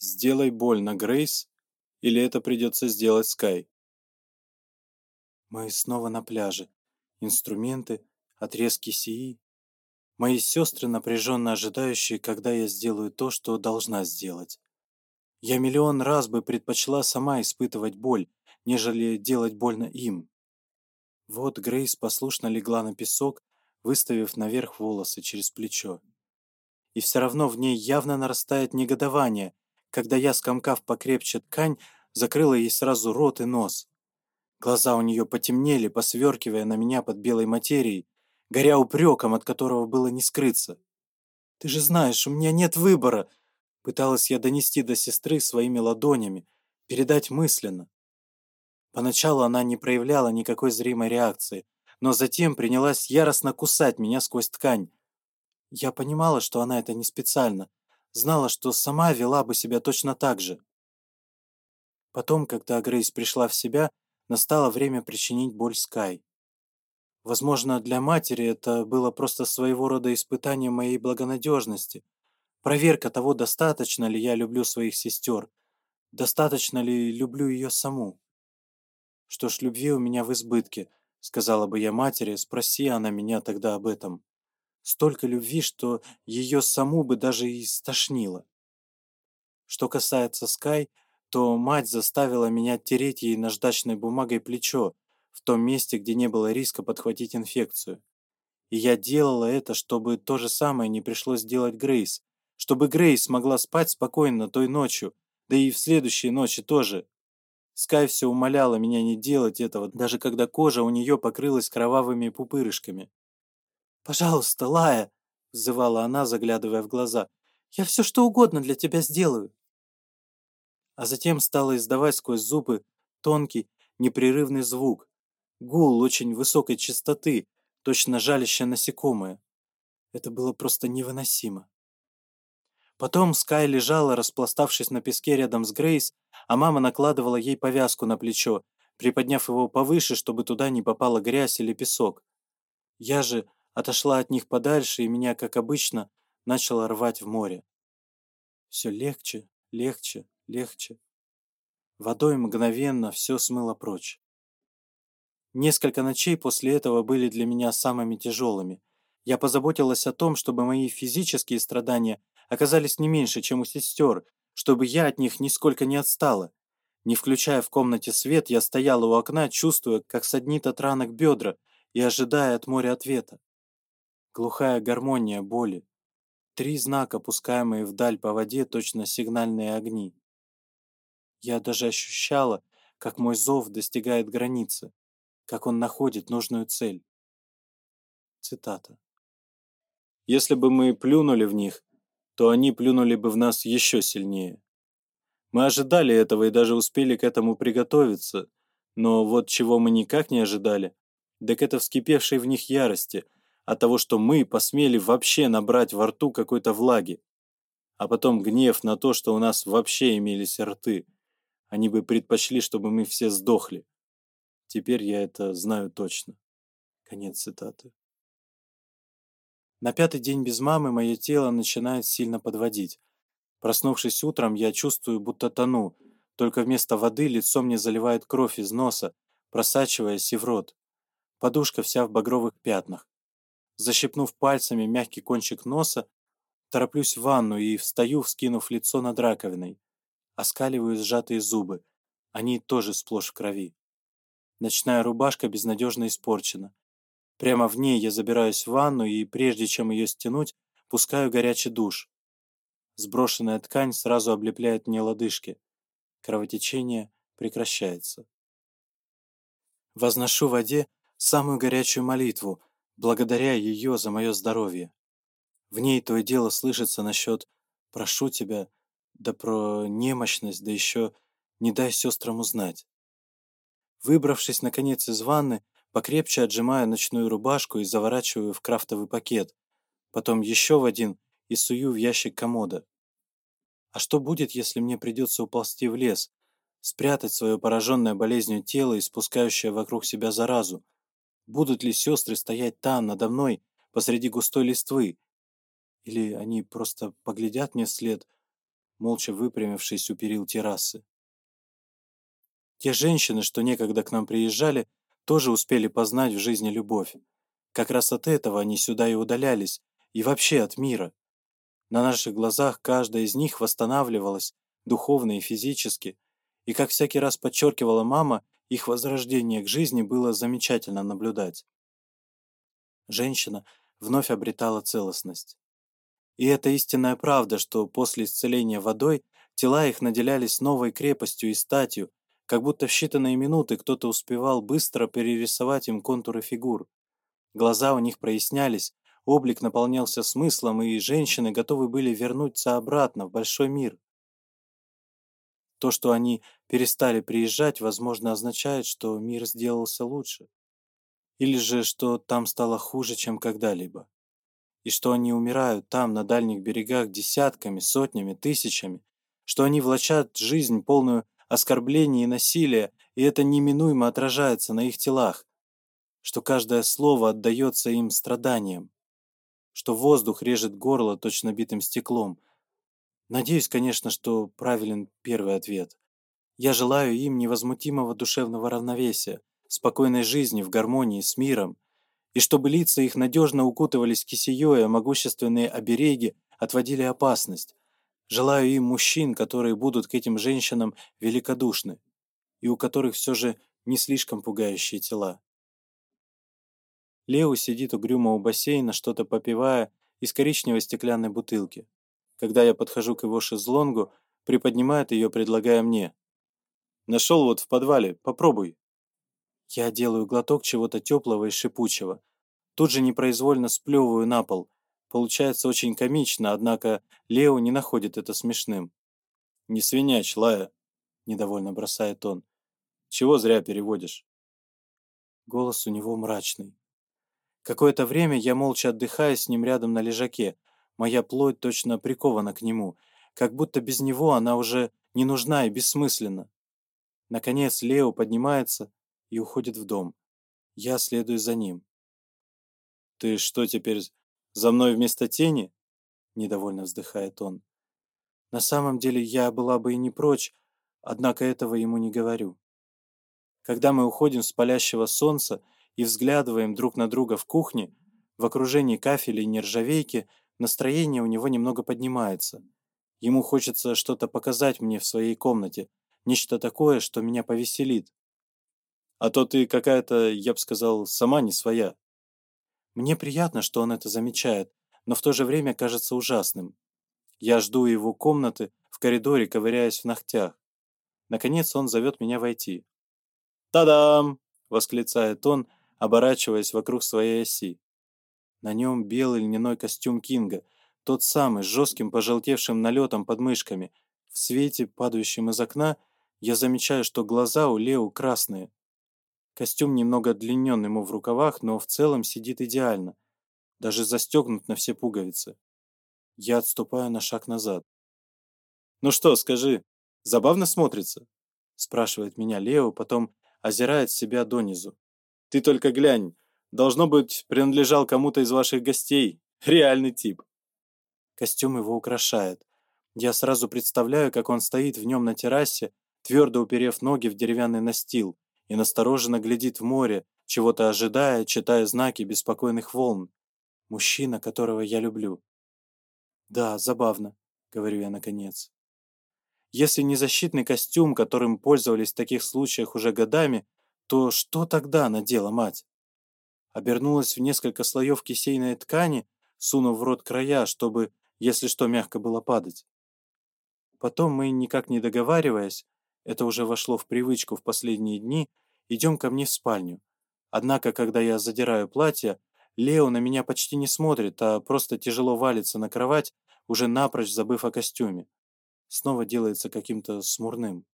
Сделай больно, Грейс, или это придется сделать Скай. Мы снова на пляже. Инструменты, отрезки сии. Мои сестры, напряженно ожидающие, когда я сделаю то, что должна сделать. Я миллион раз бы предпочла сама испытывать боль, нежели делать больно им. Вот Грейс послушно легла на песок, выставив наверх волосы через плечо. И все равно в ней явно нарастает негодование — когда я, скомкав покрепче ткань, закрыла ей сразу рот и нос. Глаза у нее потемнели, посверкивая на меня под белой материей, горя упреком, от которого было не скрыться. «Ты же знаешь, у меня нет выбора!» Пыталась я донести до сестры своими ладонями, передать мысленно. Поначалу она не проявляла никакой зримой реакции, но затем принялась яростно кусать меня сквозь ткань. Я понимала, что она это не специально, знала, что сама вела бы себя точно так же. Потом, когда Грейс пришла в себя, настало время причинить боль Скай. Возможно, для матери это было просто своего рода испытание моей благонадежности, проверка того, достаточно ли я люблю своих сестер, достаточно ли люблю ее саму. Что ж, любви у меня в избытке, сказала бы я матери, спроси она меня тогда об этом столько любви, что ее саму бы даже и стошнило. Что касается Скай, то мать заставила меня тереть ей наждачной бумагой плечо в том месте, где не было риска подхватить инфекцию. И я делала это, чтобы то же самое не пришлось делать Грейс, чтобы Грейс могла спать спокойно той ночью, да и в следующей ночи тоже. Скай все умоляла меня не делать этого, даже когда кожа у нее покрылась кровавыми пупырышками. «Пожалуйста, Лая!» — взывала она, заглядывая в глаза. «Я все что угодно для тебя сделаю!» А затем стала издавать сквозь зубы тонкий, непрерывный звук. Гул очень высокой частоты, точно жалящее насекомое. Это было просто невыносимо. Потом Скай лежала, распластавшись на песке рядом с Грейс, а мама накладывала ей повязку на плечо, приподняв его повыше, чтобы туда не попала грязь или песок. Я же отошла от них подальше и меня, как обычно, начала рвать в море. Все легче, легче, легче. Водой мгновенно все смыло прочь. Несколько ночей после этого были для меня самыми тяжелыми. Я позаботилась о том, чтобы мои физические страдания оказались не меньше, чем у сестер, чтобы я от них нисколько не отстала. Не включая в комнате свет, я стояла у окна, чувствуя, как саднит от ранок бедра и ожидая от моря ответа глухая гармония боли. Три знака, пускаемые вдаль по воде, точно сигнальные огни. Я даже ощущала, как мой зов достигает границы, как он находит нужную цель. Цитата. Если бы мы плюнули в них, то они плюнули бы в нас еще сильнее. Мы ожидали этого и даже успели к этому приготовиться, но вот чего мы никак не ожидали, так это вскипевшей в них ярости — от того, что мы посмели вообще набрать во рту какой-то влаги. А потом гнев на то, что у нас вообще имелись рты. Они бы предпочли, чтобы мы все сдохли. Теперь я это знаю точно. Конец цитаты. На пятый день без мамы мое тело начинает сильно подводить. Проснувшись утром, я чувствую, будто тону, только вместо воды лицо мне заливает кровь из носа, просачиваясь и в рот. Подушка вся в багровых пятнах. Защипнув пальцами мягкий кончик носа, тороплюсь в ванну и встаю, вскинув лицо над раковиной. Оскаливаю сжатые зубы. Они тоже сплошь в крови. Ночная рубашка безнадежно испорчена. Прямо в ней я забираюсь в ванну и, прежде чем ее стянуть, пускаю горячий душ. Сброшенная ткань сразу облепляет мне лодыжки. Кровотечение прекращается. Возношу в воде самую горячую молитву, благодаря ее за мое здоровье. В ней то и дело слышится насчет «прошу тебя», да про немощность, да еще «не дай сестрам узнать». Выбравшись, наконец, из ванны, покрепче отжимаю ночную рубашку и заворачиваю в крафтовый пакет, потом еще в один и сую в ящик комода. А что будет, если мне придется уползти в лес, спрятать свое пораженное болезнью тело и спускающее вокруг себя заразу — Будут ли сестры стоять там, надо мной, посреди густой листвы? Или они просто поглядят мне вслед, молча выпрямившись у перил террасы? Те женщины, что некогда к нам приезжали, тоже успели познать в жизни любовь. Как раз от этого они сюда и удалялись, и вообще от мира. На наших глазах каждая из них восстанавливалась, духовно и физически, и, как всякий раз подчеркивала мама, их возрождение к жизни было замечательно наблюдать. Женщина вновь обретала целостность. И это истинная правда, что после исцеления водой тела их наделялись новой крепостью и статью, как будто в считанные минуты кто-то успевал быстро перерисовать им контуры фигур. Глаза у них прояснялись, облик наполнялся смыслом, и женщины готовы были вернуться обратно в большой мир. То, что они перестали приезжать, возможно, означает, что мир сделался лучше. Или же, что там стало хуже, чем когда-либо. И что они умирают там, на дальних берегах, десятками, сотнями, тысячами. Что они влачат жизнь, полную оскорблений и насилия, и это неминуемо отражается на их телах. Что каждое слово отдается им страданиям. Что воздух режет горло точно битым стеклом. Надеюсь, конечно, что правилен первый ответ — я желаю им невозмутимого душевного равновесия, спокойной жизни в гармонии с миром, и чтобы лица их надежно укутывались кисеёй, а могущественные обереги отводили опасность. Желаю им мужчин, которые будут к этим женщинам великодушны и у которых все же не слишком пугающие тела. Лео сидит угрюмо у бассейна, что-то попивая из коричневой стеклянной бутылки. Когда я подхожу к его шезлонгу, приподнимает ее, предлагая мне. Нашел вот в подвале, попробуй». Я делаю глоток чего-то теплого и шипучего. Тут же непроизвольно сплевываю на пол. Получается очень комично, однако Лео не находит это смешным. «Не свинячь, Лая», — недовольно бросает он. «Чего зря переводишь?» Голос у него мрачный. Какое-то время я молча отдыхаю с ним рядом на лежаке. Моя плоть точно прикована к нему, как будто без него она уже не нужна и бессмысленна. Наконец Лео поднимается и уходит в дом. Я следую за ним. «Ты что теперь за мной вместо тени?» — недовольно вздыхает он. «На самом деле я была бы и не прочь, однако этого ему не говорю. Когда мы уходим с палящего солнца и взглядываем друг на друга в кухне, в окружении кафеля и нержавейки, настроение у него немного поднимается. Ему хочется что-то показать мне в своей комнате, нечто такое, что меня повеселит. А то ты какая-то, я бы сказал, сама не своя. Мне приятно, что он это замечает, но в то же время кажется ужасным. Я жду его комнаты, в коридоре ковыряясь в ногтях. Наконец он зовет меня войти. «Та-дам!» — восклицает он, оборачиваясь вокруг своей оси. На нем белый льняной костюм Кинга, тот самый, с жестким пожелтевшим налетом под мышками. В свете, падающем из окна, я замечаю, что глаза у Лео красные. Костюм немного длинен ему в рукавах, но в целом сидит идеально. Даже застегнут на все пуговицы. Я отступаю на шаг назад. «Ну что, скажи, забавно смотрится?» Спрашивает меня Лео, потом озирает себя донизу. «Ты только глянь, должно быть, принадлежал кому-то из ваших гостей. Реальный тип». Костюм его украшает. Я сразу представляю, как он стоит в нем на террасе, твердо уперев ноги в деревянный настил, и настороженно глядит в море, чего-то ожидая, читая знаки беспокойных волн. Мужчина, которого я люблю. «Да, забавно», — говорю я наконец. Если не защитный костюм, которым пользовались в таких случаях уже годами, то что тогда надела мать? Обернулась в несколько слоев кисейной ткани, сунув в рот края, чтобы, если что, мягко было падать. Потом мы, никак не договариваясь, это уже вошло в привычку в последние дни, идем ко мне в спальню. Однако, когда я задираю платье, Лео на меня почти не смотрит, а просто тяжело валится на кровать, уже напрочь забыв о костюме. Снова делается каким-то смурным.